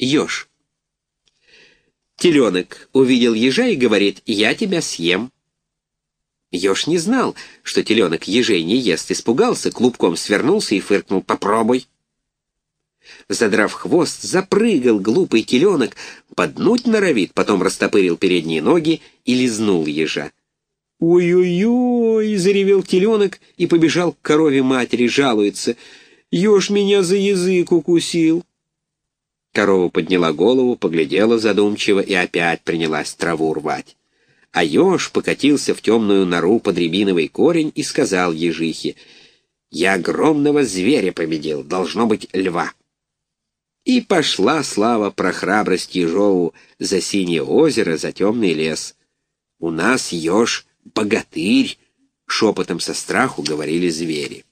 Еж. Теленок увидел ежа и говорит, «Я тебя съем». Еж не знал, что теленок ежей не ест, испугался, клубком свернулся и фыркнул, «Попробуй». Задрав хвост, запрыгал глупый теленок, поднуть норовит, потом растопырил передние ноги и лизнул ежа. «Ой-ой-ой!» — заревел теленок и побежал к корове матери, жалуется. «Еж меня за язык укусил!» Корова подняла голову, поглядела задумчиво и опять принялась траву рвать. А еж покатился в темную нору под рябиновый корень и сказал ежихе, «Я огромного зверя победил, должно быть льва». И пошла слава про храбрость ежову за синее озеро, за темный лес. «У нас еж богатырь!» — шепотом со страху говорили звери.